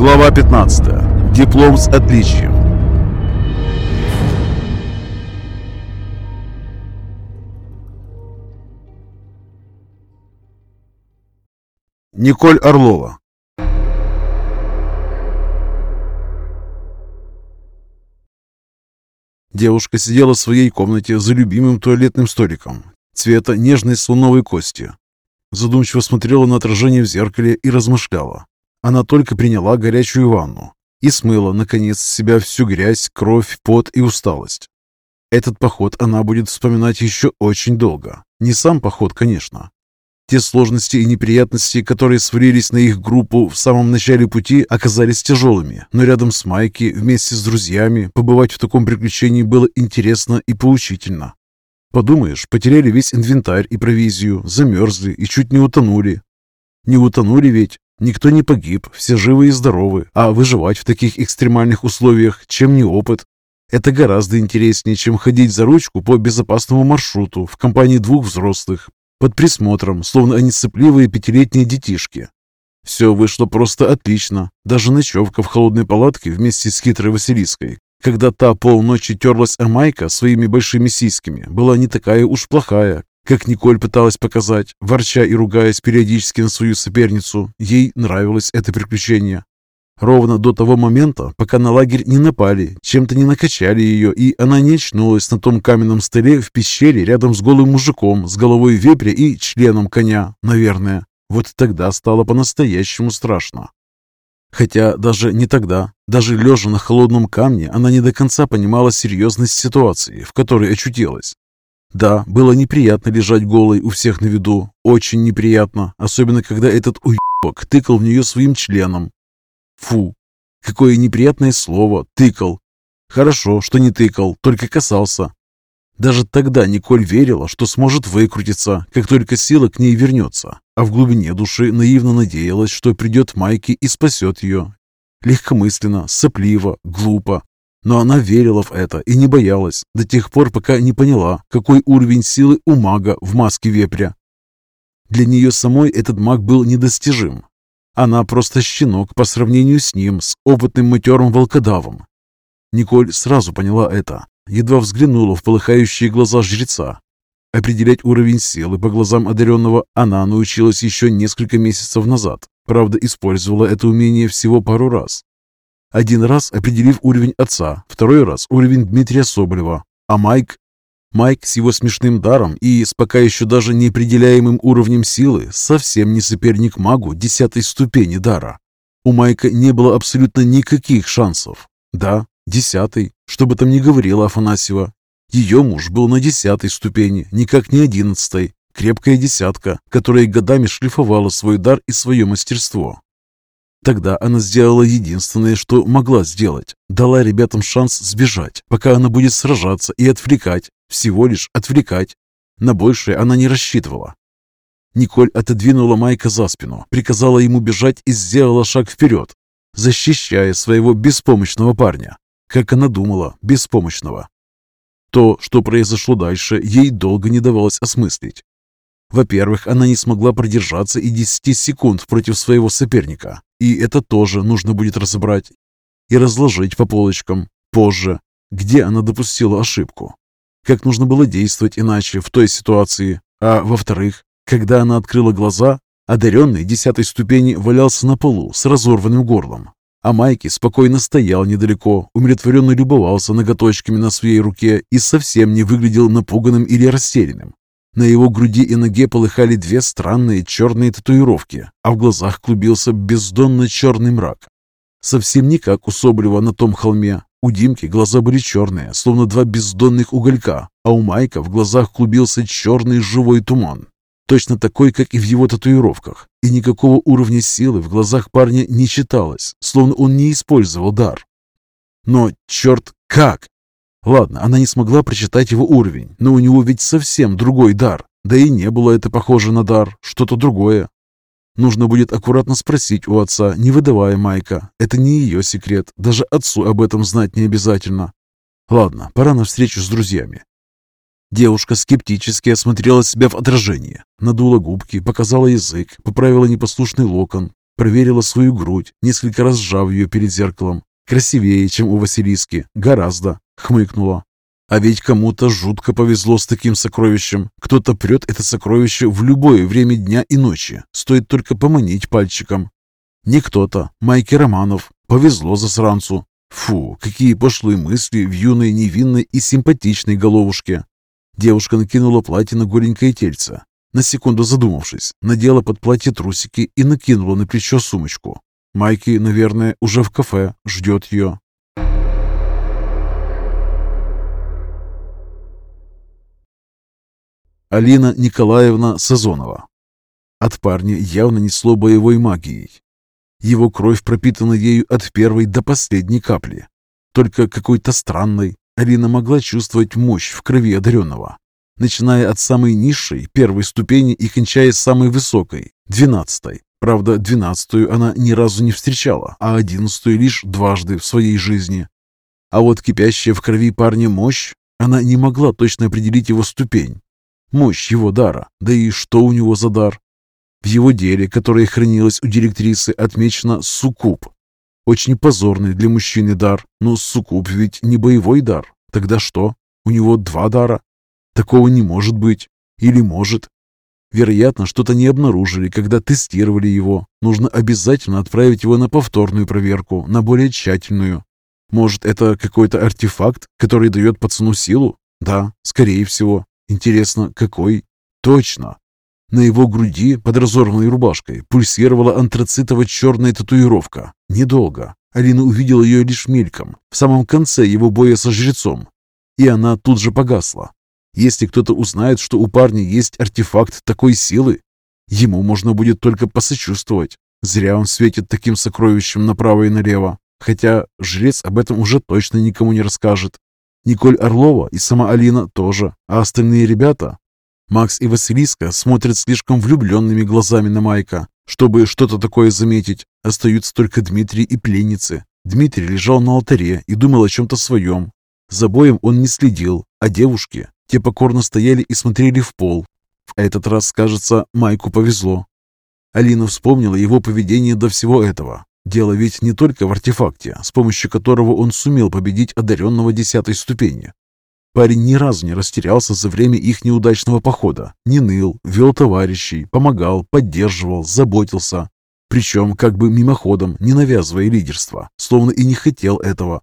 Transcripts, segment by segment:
Глава 15. Диплом с отличием. Николь Орлова. Девушка сидела в своей комнате за любимым туалетным столиком цвета нежной слоновой кости. Задумчиво смотрела на отражение в зеркале и размышляла. Она только приняла горячую ванну и смыла, наконец, с себя всю грязь, кровь, пот и усталость. Этот поход она будет вспоминать еще очень долго. Не сам поход, конечно. Те сложности и неприятности, которые свалились на их группу в самом начале пути, оказались тяжелыми, но рядом с Майки, вместе с друзьями, побывать в таком приключении было интересно и поучительно. Подумаешь, потеряли весь инвентарь и провизию, замерзли и чуть не утонули. Не утонули ведь, Никто не погиб, все живы и здоровы, а выживать в таких экстремальных условиях, чем не опыт. Это гораздо интереснее, чем ходить за ручку по безопасному маршруту в компании двух взрослых, под присмотром, словно они сопливые пятилетние детишки. Все вышло просто отлично. Даже ночевка в холодной палатке вместе с хитрой Василиской, когда та полночи терлась о Майка своими большими сиськами, была не такая уж плохая, как Николь пыталась показать, ворча и ругаясь периодически на свою соперницу, ей нравилось это приключение. Ровно до того момента, пока на лагерь не напали, чем-то не накачали ее, и она не очнулась на том каменном столе в пещере рядом с голым мужиком с головой вепря и членом коня, наверное. Вот тогда стало по-настоящему страшно. Хотя даже не тогда, даже лежа на холодном камне, она не до конца понимала серьезность ситуации, в которой очутилась. Да, было неприятно лежать голой у всех на виду. Очень неприятно, особенно когда этот уебок тыкал в нее своим членом. Фу, какое неприятное слово «тыкал». Хорошо, что не тыкал, только касался. Даже тогда Николь верила, что сможет выкрутиться, как только сила к ней вернется, а в глубине души наивно надеялась, что придет Майки и спасет ее. Легкомысленно, сопливо, глупо, но она верила в это и не боялась до тех пор, пока не поняла, какой уровень силы у мага в маске вепря. Для нее самой этот маг был недостижим. Она просто щенок по сравнению с ним, с опытным матерым волкодавом. Николь сразу поняла это, едва взглянула в полыхающие глаза жреца. Определять уровень силы по глазам одаренного она научилась еще несколько месяцев назад. Правда, использовала это умение всего пару раз. Один раз определив уровень отца, второй раз уровень Дмитрия Соболева, а Майк... Майк с его смешным даром и с пока еще даже неопределяемым уровнем силы совсем не соперник магу десятой ступени дара. У Майка не было абсолютно никаких шансов. Да, десятый, что бы там ни говорила Афанасьева. Ее муж был на десятой ступени, никак не одиннадцатой. Крепкая десятка, которая годами шлифовала свой дар и свое мастерство. Тогда она сделала единственное, что могла сделать. Дала ребятам шанс сбежать, пока она будет сражаться и отвлекать. Всего лишь отвлекать. На большее она не рассчитывала. Николь отодвинула Майка за спину, приказала ему бежать и сделала шаг вперед, защищая своего беспомощного парня. Как она думала, беспомощного. То, что произошло дальше, ей долго не давалось осмыслить. Во-первых, она не смогла продержаться и 10 секунд против своего соперника. И это тоже нужно будет разобрать и разложить по полочкам позже, где она допустила ошибку. Как нужно было действовать иначе в той ситуации. А во-вторых, когда она открыла глаза, одаренный десятой ступени валялся на полу с разорванным горлом. А Майки спокойно стоял недалеко, умиротворенно любовался ноготочками на своей руке и совсем не выглядел напуганным или растерянным. На его груди и ноге полыхали две странные черные татуировки, а в глазах клубился бездонно черный мрак. Совсем не как у Соболева на том холме. У Димки глаза были черные, словно два бездонных уголька, а у Майка в глазах клубился черный живой туман. Точно такой, как и в его татуировках. И никакого уровня силы в глазах парня не читалось, словно он не использовал дар. Но, черт, как? Ладно, она не смогла прочитать его уровень, но у него ведь совсем другой дар. Да и не было это похоже на дар, что-то другое. Нужно будет аккуратно спросить у отца, не выдавая Майка. Это не ее секрет, даже отцу об этом знать не обязательно. Ладно, пора на встречу с друзьями. Девушка скептически осмотрела себя в отражении, надула губки, показала язык, поправила непослушный локон, Проверила свою грудь, несколько раз сжав ее перед зеркалом. Красивее, чем у Василиски. Гораздо. Хмыкнула. А ведь кому-то жутко повезло с таким сокровищем. Кто-то прет это сокровище в любое время дня и ночи. Стоит только поманить пальчиком. Не кто-то. Майки Романов. Повезло засранцу. Фу, какие пошлые мысли в юной, невинной и симпатичной головушке. Девушка накинула платье на голенькое тельце. На секунду задумавшись, надела под платье трусики и накинула на плечо сумочку. Майки, наверное, уже в кафе, ждет ее. Алина Николаевна Сазонова. От парня явно несло боевой магией. Его кровь пропитана ею от первой до последней капли. Только какой-то странной Алина могла чувствовать мощь в крови одаренного, начиная от самой низшей, первой ступени и кончая самой высокой, двенадцатой. Правда, двенадцатую она ни разу не встречала, а одиннадцатую лишь дважды в своей жизни. А вот кипящая в крови парня мощь, она не могла точно определить его ступень, мощь его дара, да и что у него за дар. В его деле, которое хранилось у директрисы, отмечено «суккуб». Очень позорный для мужчины дар, но суккуб ведь не боевой дар. Тогда что? У него два дара? Такого не может быть. Или может? Вероятно, что-то не обнаружили, когда тестировали его. Нужно обязательно отправить его на повторную проверку, на более тщательную. Может, это какой-то артефакт, который дает пацану силу? Да, скорее всего. Интересно, какой? Точно. На его груди под разорванной рубашкой пульсировала антрацитово-черная татуировка. Недолго. Алина увидела ее лишь мельком, в самом конце его боя со жрецом. И она тут же погасла. Если кто-то узнает, что у парня есть артефакт такой силы, ему можно будет только посочувствовать. Зря он светит таким сокровищем направо и налево. Хотя жрец об этом уже точно никому не расскажет. Николь Орлова и сама Алина тоже, а остальные ребята... Макс и Василиска смотрят слишком влюбленными глазами на Майка, чтобы что-то такое заметить. Остаются только Дмитрий и пленницы. Дмитрий лежал на алтаре и думал о чем-то своем. За боем он не следил, а девушки, те покорно стояли и смотрели в пол. В этот раз, кажется, Майку повезло. Алина вспомнила его поведение до всего этого. Дело ведь не только в артефакте, с помощью которого он сумел победить одаренного десятой ступени. Парень ни разу не растерялся за время их неудачного похода, не ныл, вел товарищей, помогал, поддерживал, заботился. Причем как бы мимоходом, не навязывая лидерство, словно и не хотел этого,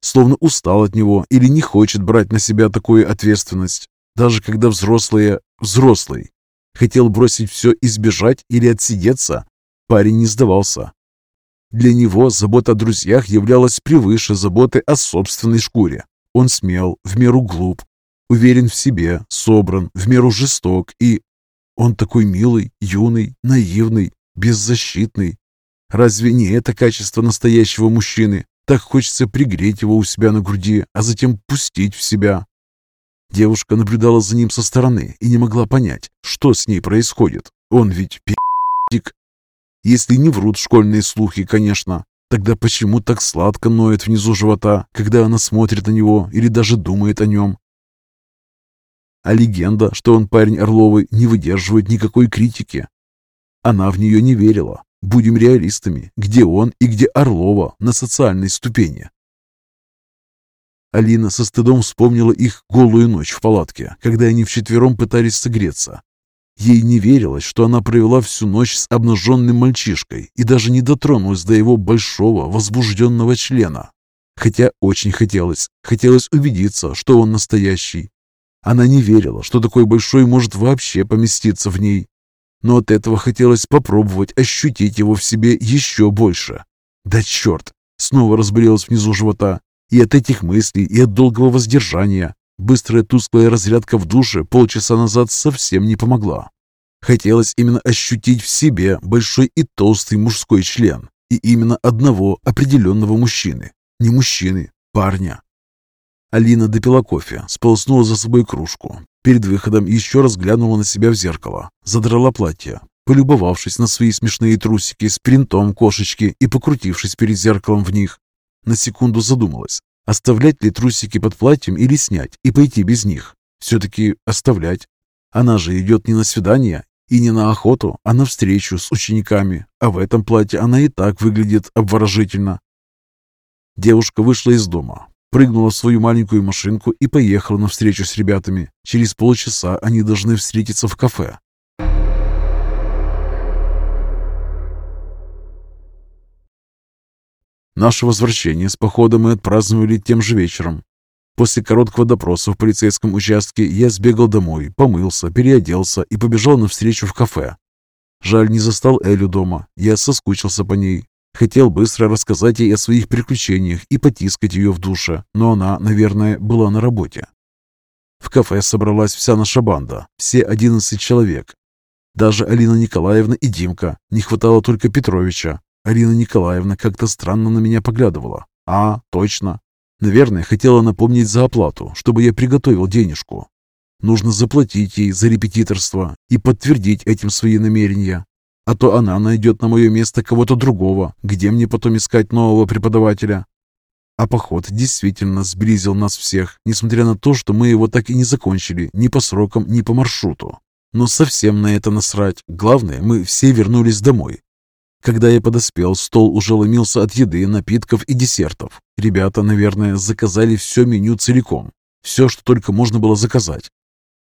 словно устал от него или не хочет брать на себя такую ответственность, даже когда взрослые, взрослый, хотел бросить все и сбежать или отсидеться, парень не сдавался, для него забота о друзьях являлась превыше заботы о собственной шкуре. Он смел, в меру глуп, уверен в себе, собран, в меру жесток и... Он такой милый, юный, наивный, беззащитный. Разве не это качество настоящего мужчины? Так хочется пригреть его у себя на груди, а затем пустить в себя. Девушка наблюдала за ним со стороны и не могла понять, что с ней происходит. Он ведь пи***ик. Если не врут школьные слухи, конечно. Тогда почему так сладко ноет внизу живота, когда она смотрит на него или даже думает о нем? А легенда, что он парень Орловый, не выдерживает никакой критики. Она в нее не верила. Будем реалистами, где он и где Орлова на социальной ступени. Алина со стыдом вспомнила их голую ночь в палатке, когда они вчетвером пытались согреться. Ей не верилось, что она провела всю ночь с обнаженным мальчишкой и даже не дотронулась до его большого возбужденного члена. Хотя очень хотелось, хотелось убедиться, что он настоящий. Она не верила, что такой большой может вообще поместиться в ней. Но от этого хотелось попробовать ощутить его в себе еще больше. Да черт! Снова разболелась внизу живота. И от этих мыслей, и от долгого воздержания. Быстрая тусклая разрядка в душе полчаса назад совсем не помогла. Хотелось именно ощутить в себе большой и толстый мужской член. И именно одного определенного мужчины. Не мужчины, парня. Алина допила кофе, сполоснула за собой кружку. Перед выходом еще раз глянула на себя в зеркало, задрала платье, полюбовавшись на свои смешные трусики с принтом кошечки и покрутившись перед зеркалом в них. На секунду задумалась, Оставлять ли трусики под платьем или снять и пойти без них? Все-таки оставлять. Она же идет не на свидание И не на охоту, а на встречу с учениками. А в этом платье она и так выглядит обворожительно. Девушка вышла из дома, прыгнула в свою маленькую машинку и поехала на встречу с ребятами. Через полчаса они должны встретиться в кафе. Наше возвращение с похода мы отпраздновали тем же вечером. После короткого допроса в полицейском участке я сбегал домой, помылся, переоделся и побежал навстречу в кафе. Жаль, не застал Элю дома. Я соскучился по ней. Хотел быстро рассказать ей о своих приключениях и потискать ее в душе, но она, наверное, была на работе. В кафе собралась вся наша банда, все 11 человек. Даже Алина Николаевна и Димка. Не хватало только Петровича. Алина Николаевна как-то странно на меня поглядывала. А, точно. Наверное, хотела напомнить за оплату, чтобы я приготовил денежку. Нужно заплатить ей за репетиторство и подтвердить этим свои намерения. А то она найдет на мое место кого-то другого, где мне потом искать нового преподавателя. А поход действительно сблизил нас всех, несмотря на то, что мы его так и не закончили ни по срокам, ни по маршруту. Но совсем на это насрать. Главное, мы все вернулись домой. Когда я подоспел, стол уже ломился от еды, напитков и десертов. Ребята, наверное, заказали все меню целиком. Все, что только можно было заказать.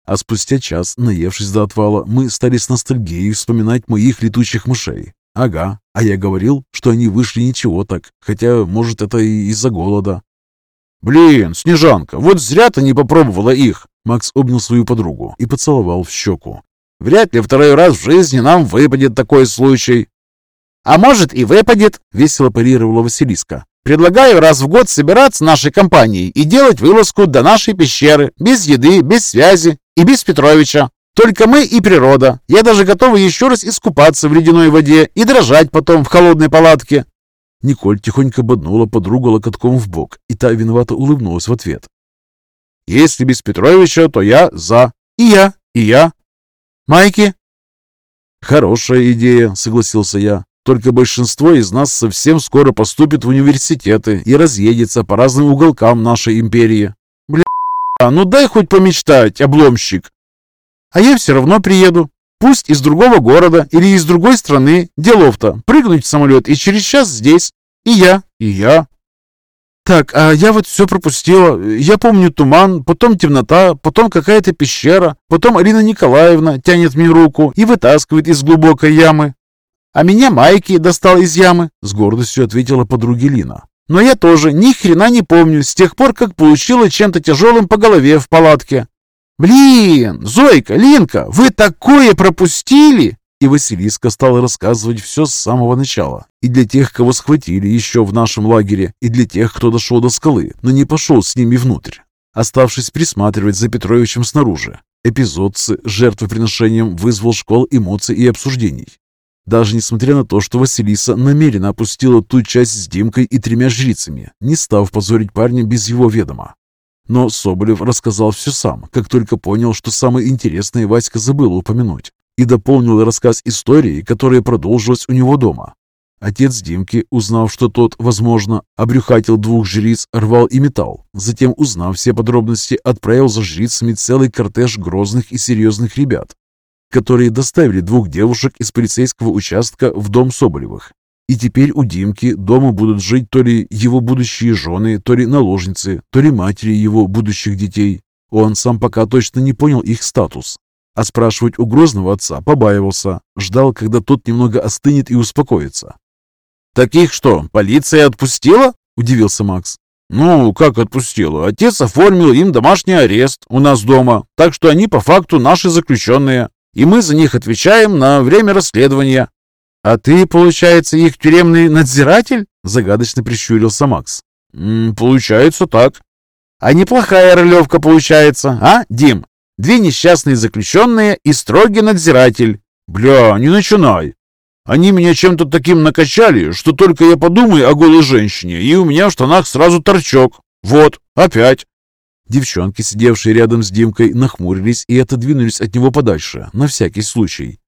А спустя час, наевшись до отвала, мы стали с ностальгией вспоминать моих летучих мышей. Ага, а я говорил, что они вышли ничего так, хотя, может, это и из-за голода. «Блин, Снежанка, вот зря ты не попробовала их!» Макс обнял свою подругу и поцеловал в щеку. «Вряд ли второй раз в жизни нам выпадет такой случай. «А может и выпадет», — весело парировала Василиска. «Предлагаю раз в год собираться нашей компанией и делать вылазку до нашей пещеры, без еды, без связи и без Петровича. Только мы и природа. Я даже готова еще раз искупаться в ледяной воде и дрожать потом в холодной палатке». Николь тихонько боднула подругу локотком в бок, и та виновато улыбнулась в ответ. «Если без Петровича, то я за. И я, и я. Майки?» «Хорошая идея», — согласился я. Только большинство из нас совсем скоро поступит в университеты и разъедется по разным уголкам нашей империи. Бля, ну дай хоть помечтать, обломщик. А я все равно приеду. Пусть из другого города или из другой страны. Делов-то. Прыгнуть в самолет и через час здесь. И я, и я. Так, а я вот все пропустила. Я помню туман, потом темнота, потом какая-то пещера, потом Алина Николаевна тянет мне руку и вытаскивает из глубокой ямы. А меня Майки достал из ямы, с гордостью ответила подруге Лина. Но я тоже ни хрена не помню с тех пор, как получила чем-то тяжелым по голове в палатке. Блин, Зойка, Линка, вы такое пропустили? И Василиска стала рассказывать все с самого начала. И для тех, кого схватили еще в нашем лагере, и для тех, кто дошел до скалы, но не пошел с ними внутрь, оставшись присматривать за Петровичем снаружи. Эпизод с жертвоприношением вызвал школ эмоций и обсуждений. Даже несмотря на то, что Василиса намеренно опустила ту часть с Димкой и тремя жрицами, не став позорить парня без его ведома. Но Соболев рассказал все сам, как только понял, что самое интересное Васька забыл упомянуть, и дополнил рассказ истории, которая продолжилась у него дома. Отец Димки, узнав, что тот, возможно, обрюхатил двух жриц, рвал и металл. Затем, узнав все подробности, отправил за жрицами целый кортеж грозных и серьезных ребят, которые доставили двух девушек из полицейского участка в дом Соболевых. И теперь у Димки дома будут жить то ли его будущие жены, то ли наложницы, то ли матери его будущих детей. Он сам пока точно не понял их статус. А спрашивать у грозного отца побаивался, ждал, когда тот немного остынет и успокоится. «Таких что, полиция отпустила?» – удивился Макс. «Ну, как отпустила? Отец оформил им домашний арест у нас дома, так что они по факту наши заключенные и мы за них отвечаем на время расследования». «А ты, получается, их тюремный надзиратель?» — загадочно прищурился Макс. М -м, «Получается так». «А неплохая ролевка получается, а, Дим? Две несчастные заключенные и строгий надзиратель. Бля, не начинай. Они меня чем-то таким накачали, что только я подумаю о голой женщине, и у меня в штанах сразу торчок. Вот, опять. Девчонки, сидевшие рядом с Димкой, нахмурились и отодвинулись от него подальше, на всякий случай.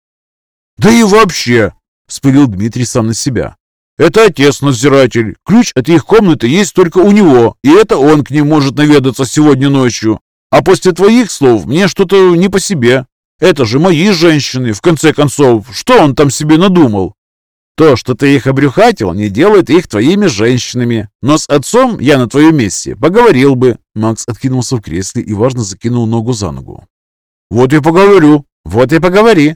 «Да и вообще!» — вспылил Дмитрий сам на себя. «Это отец-надзиратель. Ключ от их комнаты есть только у него, и это он к ним может наведаться сегодня ночью. А после твоих слов мне что-то не по себе. Это же мои женщины, в конце концов. Что он там себе надумал? То, что ты их обрюхатил, не делает их твоими женщинами. Но с отцом я на твоем месте поговорил бы. Макс откинулся в кресле и важно закинул ногу за ногу. Вот и поговорю. Вот и поговори.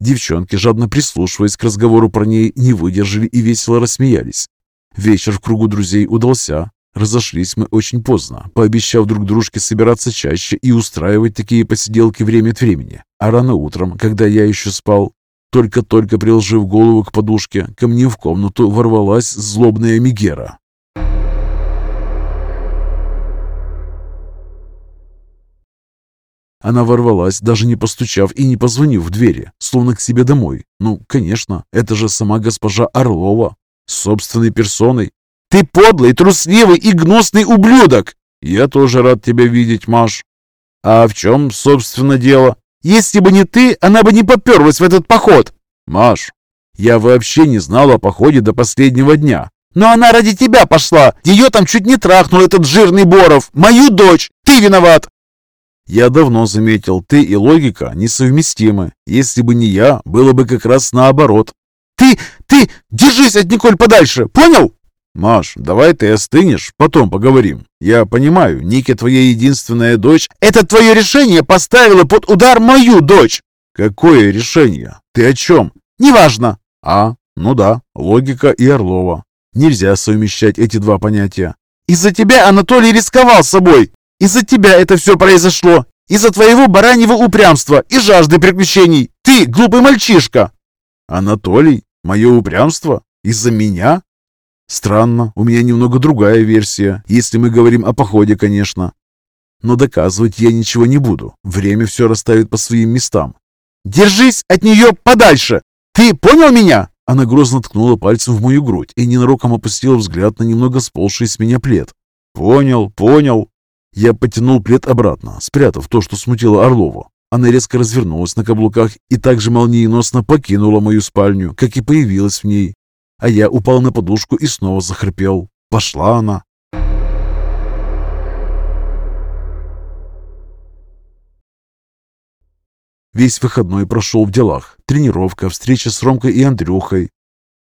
Девчонки, жадно прислушиваясь к разговору парней, не выдержали и весело рассмеялись. Вечер в кругу друзей удался. Разошлись мы очень поздно, пообещав друг дружке собираться чаще и устраивать такие посиделки время от времени. А рано утром, когда я еще спал, только-только приложив голову к подушке, ко мне в комнату ворвалась злобная Мигера. Она ворвалась, даже не постучав и не позвонив в двери, словно к себе домой. Ну, конечно, это же сама госпожа Орлова, собственной персоной. «Ты подлый, трусливый и гнусный ублюдок!» «Я тоже рад тебя видеть, Маш». «А в чем, собственно, дело?» «Если бы не ты, она бы не поперлась в этот поход!» «Маш, я вообще не знал о походе до последнего дня. Но она ради тебя пошла. Ее там чуть не трахнул этот жирный Боров. Мою дочь. Ты виноват. Я давно заметил, ты и логика несовместимы. Если бы не я, было бы как раз наоборот. Ты, ты, держись от Николь подальше, понял? Маш, давай ты остынешь, потом поговорим. Я понимаю, Ники твоя единственная дочь. Это твое решение поставило под удар мою дочь. Какое решение? Ты о чем? Неважно. А, ну да, логика и Орлова. Нельзя совмещать эти два понятия. Из-за тебя Анатолий рисковал собой. Из-за тебя это все произошло. Из-за твоего бараньего упрямства и жажды приключений. Ты глупый мальчишка. Анатолий? Мое упрямство? Из-за меня? Странно, у меня немного другая версия, если мы говорим о походе, конечно. Но доказывать я ничего не буду. Время все расставит по своим местам. «Держись от нее подальше! Ты понял меня?» Она грозно ткнула пальцем в мою грудь и ненароком опустила взгляд на немного сползший с меня плед. «Понял, понял!» Я потянул плед обратно, спрятав то, что смутило Орлову. Она резко развернулась на каблуках и также молниеносно покинула мою спальню, как и появилась в ней. А я упал на подушку и снова захрапел. Пошла она. Весь выходной прошел в делах. Тренировка, встреча с Ромкой и Андрюхой,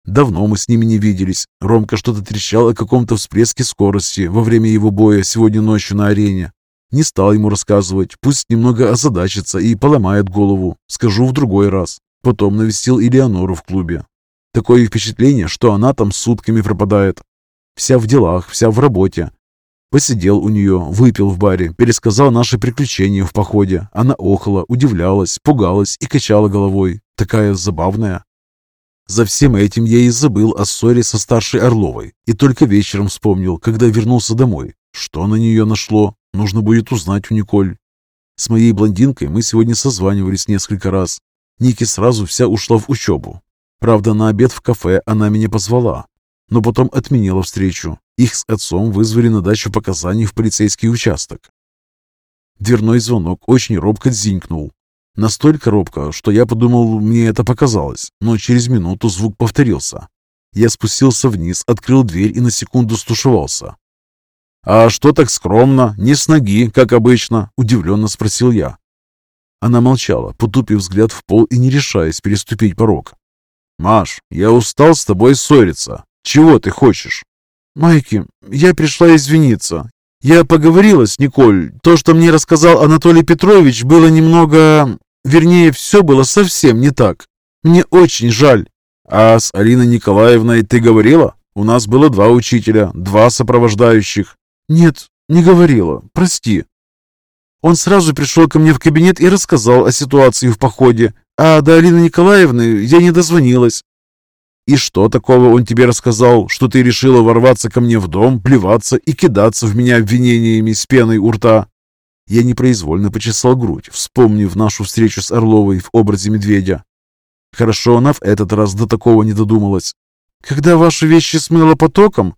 Давно мы с ними не виделись. Ромка что-то трещал о каком-то всплеске скорости во время его боя сегодня ночью на арене. Не стал ему рассказывать, пусть немного озадачится и поломает голову. Скажу в другой раз. Потом навестил Элеонору в клубе. Такое впечатление, что она там сутками пропадает. Вся в делах, вся в работе. Посидел у нее, выпил в баре, пересказал наши приключения в походе. Она охала, удивлялась, пугалась и качала головой. Такая забавная. За всем этим я и забыл о ссоре со старшей Орловой, и только вечером вспомнил, когда вернулся домой. Что на нее нашло, нужно будет узнать у Николь. С моей блондинкой мы сегодня созванивались несколько раз. Ники сразу вся ушла в учебу. Правда, на обед в кафе она меня позвала, но потом отменила встречу. Их с отцом вызвали на дачу показаний в полицейский участок. Дверной звонок очень робко дзинькнул, Настолько робко, что я подумал, мне это показалось, но через минуту звук повторился. Я спустился вниз, открыл дверь и на секунду стушевался. «А что так скромно? Не с ноги, как обычно?» – удивленно спросил я. Она молчала, потупив взгляд в пол и не решаясь переступить порог. «Маш, я устал с тобой ссориться. Чего ты хочешь?» «Майки, я пришла извиниться. Я поговорила с Николь. То, что мне рассказал Анатолий Петрович, было немного... Вернее, все было совсем не так. Мне очень жаль. А с Алиной Николаевной ты говорила? У нас было два учителя, два сопровождающих. Нет, не говорила. Прости. Он сразу пришел ко мне в кабинет и рассказал о ситуации в походе. А до Алины Николаевны я не дозвонилась. И что такого он тебе рассказал, что ты решила ворваться ко мне в дом, плеваться и кидаться в меня обвинениями с пеной у рта? Я непроизвольно почесал грудь, вспомнив нашу встречу с Орловой в образе медведя. Хорошо она в этот раз до такого не додумалась. Когда ваши вещи смыло потоком,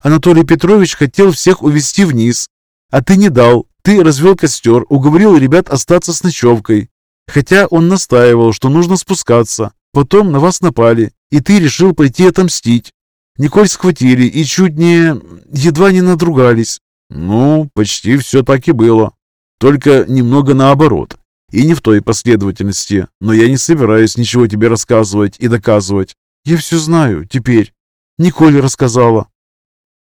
Анатолий Петрович хотел всех увести вниз, а ты не дал. Ты развел костер, уговорил ребят остаться с ночевкой. Хотя он настаивал, что нужно спускаться. Потом на вас напали, и ты решил пойти отомстить. Николь схватили и чуть не... едва не надругались. Ну, почти все так и было. Только немного наоборот. И не в той последовательности, но я не собираюсь ничего тебе рассказывать и доказывать. Я все знаю теперь. Николь рассказала.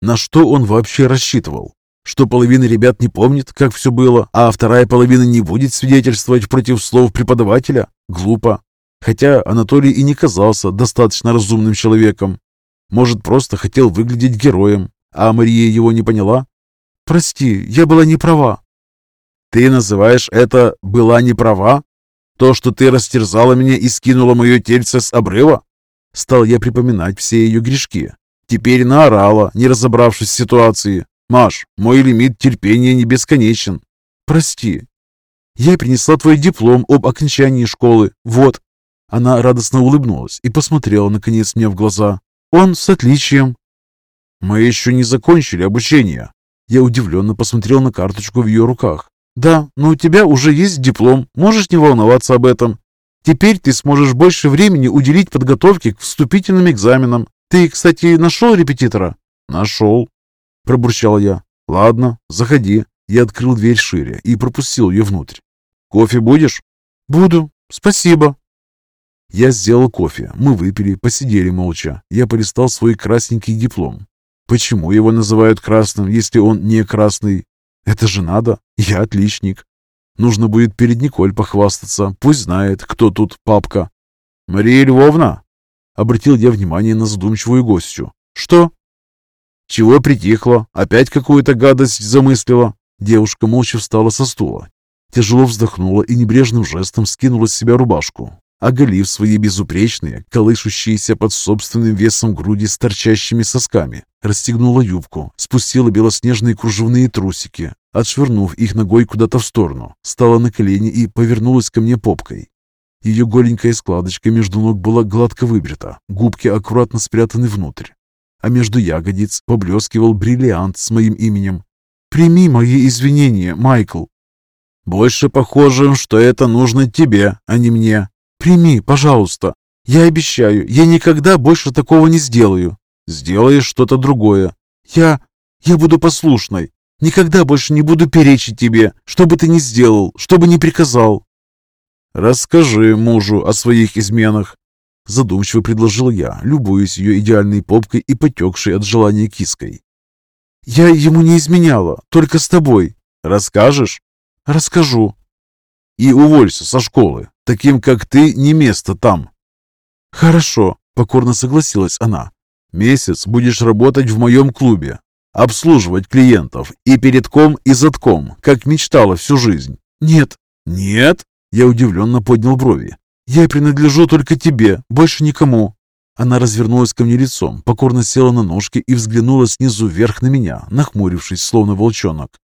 На что он вообще рассчитывал? Что половина ребят не помнит, как все было, а вторая половина не будет свидетельствовать против слов преподавателя? Глупо. Хотя Анатолий и не казался достаточно разумным человеком. Может, просто хотел выглядеть героем, а Мария его не поняла? «Прости, я была не права». «Ты называешь это «была не права»? То, что ты растерзала меня и скинула мое тельце с обрыва?» Стал я припоминать все ее грешки. Теперь наорала, не разобравшись в ситуации. «Маш, мой лимит терпения не бесконечен». «Прости. Я принесла твой диплом об окончании школы. Вот». Она радостно улыбнулась и посмотрела, наконец, мне в глаза. «Он с отличием». «Мы еще не закончили обучение». Я удивленно посмотрел на карточку в ее руках. «Да, но у тебя уже есть диплом. Можешь не волноваться об этом. Теперь ты сможешь больше времени уделить подготовке к вступительным экзаменам. Ты, кстати, нашел репетитора?» «Нашел», – пробурчал я. «Ладно, заходи». Я открыл дверь шире и пропустил ее внутрь. «Кофе будешь?» «Буду. Спасибо». Я сделал кофе. Мы выпили, посидели молча. Я полистал свой красненький диплом. Почему его называют красным, если он не красный? Это же надо. Я отличник. Нужно будет перед Николь похвастаться. Пусть знает, кто тут папка. «Мария Львовна!» Обратил я внимание на задумчивую гостью. «Что?» «Чего притихло? Опять какую-то гадость замыслила?» Девушка молча встала со стула. Тяжело вздохнула и небрежным жестом скинула с себя рубашку, оголив свои безупречные, колышущиеся под собственным весом груди с торчащими сосками, расстегнула юбку, спустила белоснежные кружевные трусики, отшвырнув их ногой куда-то в сторону, стала на колени и повернулась ко мне попкой. Ее голенькая складочка между ног была гладко выбрита, губки аккуратно спрятаны внутрь, а между ягодиц поблескивал бриллиант с моим именем. «Прими мои извинения, Майкл!» «Больше похоже, что это нужно тебе, а не мне!» «Прими, пожалуйста! Я обещаю, я никогда больше такого не сделаю!» «Сделаешь что-то другое!» «Я... я буду послушной! Никогда больше не буду перечить тебе, что бы ты ни сделал, что бы ни приказал!» «Расскажи мужу о своих изменах», — задумчиво предложил я, любуясь ее идеальной попкой и потекшей от желания киской. «Я ему не изменяла, только с тобой». «Расскажешь?» «Расскажу». «И уволься со школы. Таким, как ты, не место там». «Хорошо», — покорно согласилась она. «Месяц будешь работать в моем клубе, обслуживать клиентов и перед ком, и задком, как мечтала всю жизнь». «Нет». «Нет?» Я удивленно поднял брови. «Я принадлежу только тебе, больше никому». Она развернулась ко мне лицом, покорно села на ножки и взглянула снизу вверх на меня, нахмурившись, словно волчонок.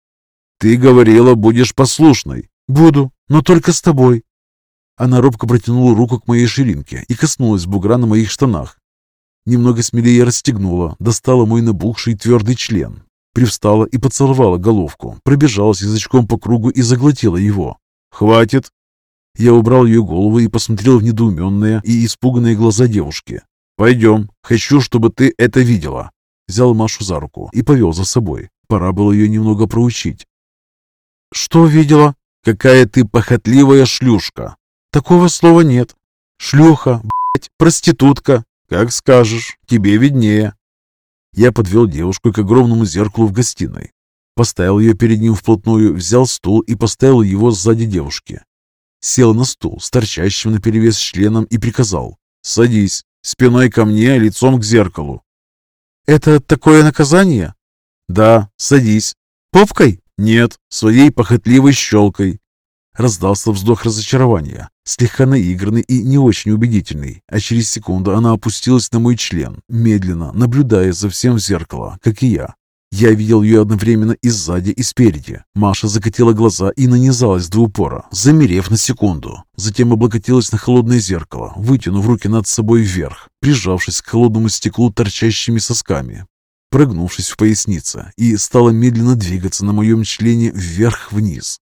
«Ты говорила, будешь послушной». «Буду, но только с тобой». Она робко протянула руку к моей ширинке и коснулась бугра на моих штанах. Немного смелее расстегнула, достала мой набухший твердый член, привстала и поцеловала головку, пробежалась язычком по кругу и заглотила его. «Хватит!» Я убрал ее голову и посмотрел в недоуменные и испуганные глаза девушки. «Пойдем, хочу, чтобы ты это видела». Взял Машу за руку и повел за собой. Пора было ее немного проучить. «Что видела?» «Какая ты похотливая шлюшка!» «Такого слова нет. Шлюха, блядь, проститутка». «Как скажешь, тебе виднее». Я подвел девушку к огромному зеркалу в гостиной. Поставил ее перед ним вплотную, взял стул и поставил его сзади девушки. Сел на стул с торчащим наперевес членом и приказал. «Садись, спиной ко мне, лицом к зеркалу». «Это такое наказание?» «Да, садись». «Попкой?» «Нет, своей похотливой щелкой». Раздался вздох разочарования, слегка наигранный и не очень убедительный, а через секунду она опустилась на мой член, медленно, наблюдая за всем в зеркало, как и я. Я видел ее одновременно и сзади, и спереди. Маша закатила глаза и нанизалась до упора, замерев на секунду. Затем облокотилась на холодное зеркало, вытянув руки над собой вверх, прижавшись к холодному стеклу торчащими сосками, прогнувшись в пояснице, и стала медленно двигаться на моем члене вверх-вниз.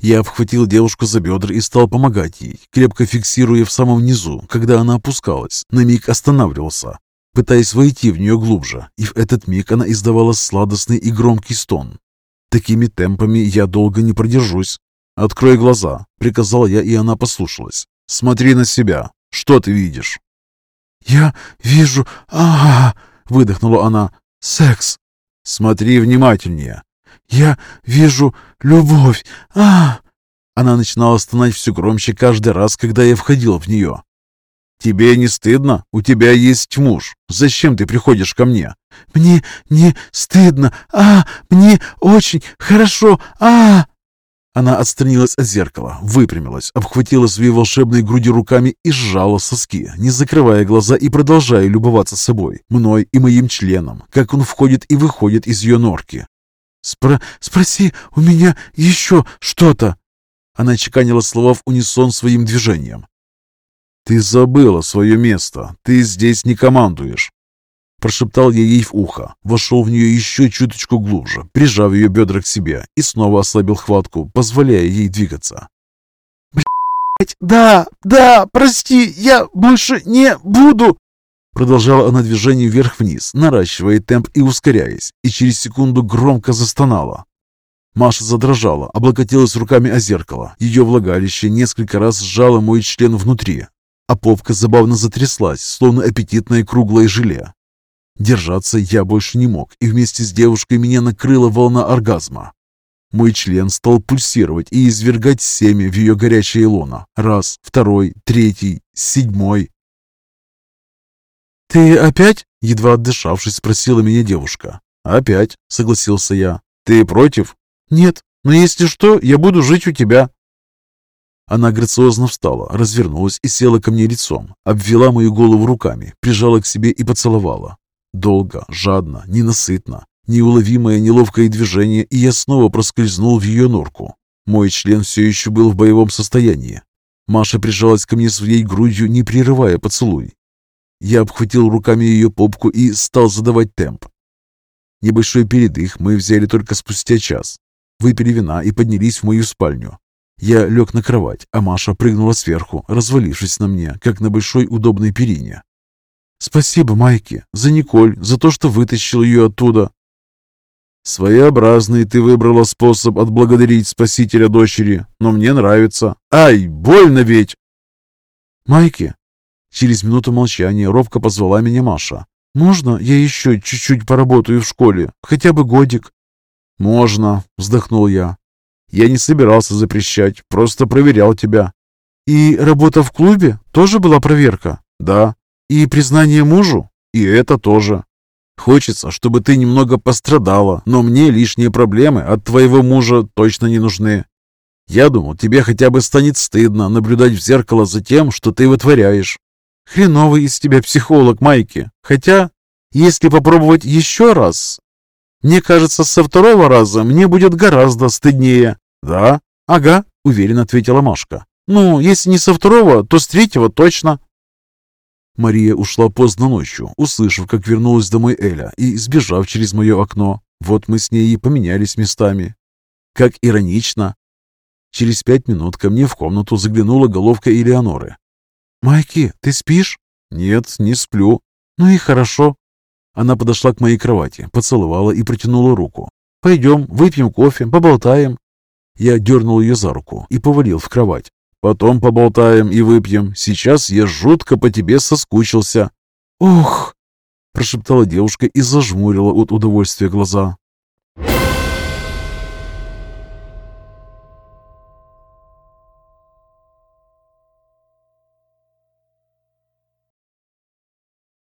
Я обхватил девушку за бедра и стал помогать ей, крепко фиксируя в самом низу, когда она опускалась. На миг останавливался, пытаясь войти в нее глубже, и в этот миг она издавала сладостный и громкий стон. Такими темпами я долго не продержусь. открой глаза», — приказал я, и она послушалась. «Смотри на себя. Что ты видишь?» «Я вижу... а, выдохнула она. «Секс». «Смотри внимательнее». «Я вижу любовь. а, Она начинала стонать все громче каждый раз, когда я входил в нее. «Тебе не стыдно? У тебя есть муж. Зачем ты приходишь ко мне?» «Мне не стыдно. А, мне очень хорошо. А!» Она отстранилась от зеркала, выпрямилась, обхватила свои волшебные груди руками и сжала соски, не закрывая глаза и продолжая любоваться собой, мной и моим членом, как он входит и выходит из ее норки. «Спро «Спроси у меня еще что-то!» Она чеканила слова в унисон своим движением. «Ты забыла свое место. Ты здесь не командуешь. Прошептал я ей в ухо, вошел в нее еще чуточку глубже, прижав ее бедра к себе и снова ослабил хватку, позволяя ей двигаться. «Блядь, да, да, прости, я больше не буду!» Продолжала она движение вверх-вниз, наращивая темп и ускоряясь, и через секунду громко застонала. Маша задрожала, облокотилась руками о зеркало. Ее влагалище несколько раз сжало мой член внутри, а попка забавно затряслась, словно аппетитное круглое желе. Держаться я больше не мог, и вместе с девушкой меня накрыла волна оргазма. Мой член стал пульсировать и извергать семя в ее горячее лоно. Раз, второй, третий, седьмой. «Ты опять?» — едва отдышавшись, спросила меня девушка. «Опять», — согласился я. «Ты против?» «Нет, но если что, я буду жить у тебя». Она грациозно встала, развернулась и села ко мне лицом, обвела мою голову руками, прижала к себе и поцеловала. Долго, жадно, ненасытно. Неуловимое неловкое движение, и я снова проскользнул в ее норку. Мой член все еще был в боевом состоянии. Маша прижалась ко мне своей грудью, не прерывая поцелуй. Я обхватил руками ее попку и стал задавать темп. Небольшой передых мы взяли только спустя час. Выпили вина и поднялись в мою спальню. Я лег на кровать, а Маша прыгнула сверху, развалившись на мне, как на большой удобной перине. Спасибо, Майки, за Николь, за то, что вытащил ее оттуда. Своеобразный ты выбрала способ отблагодарить спасителя дочери, но мне нравится. Ай, больно ведь! Майки, через минуту молчания робко позвала меня Маша. Можно я еще чуть-чуть поработаю в школе, хотя бы годик? Можно, вздохнул я. Я не собирался запрещать, просто проверял тебя. И работа в клубе тоже была проверка? Да. И признание мужу? И это тоже. Хочется, чтобы ты немного пострадала, но мне лишние проблемы от твоего мужа точно не нужны. Я думал, тебе хотя бы станет стыдно наблюдать в зеркало за тем, что ты вытворяешь. Хреновый из тебя психолог, Майки. Хотя, если попробовать еще раз... Мне кажется, со второго раза мне будет гораздо стыднее. Да? Ага, уверенно ответила Машка. Ну, если не со второго, то с третьего точно. Мария ушла поздно ночью, услышав, как вернулась домой Эля, и сбежав через мое окно. Вот мы с ней и поменялись местами. Как иронично. Через пять минут ко мне в комнату заглянула головка Элеоноры. «Майки, ты спишь?» «Нет, не сплю». «Ну и хорошо». Она подошла к моей кровати, поцеловала и протянула руку. «Пойдем, выпьем кофе, поболтаем». Я дернул ее за руку и повалил в кровать. Потом поболтаем и выпьем. Сейчас я жутко по тебе соскучился». «Ох!» – прошептала девушка и зажмурила от удовольствия глаза.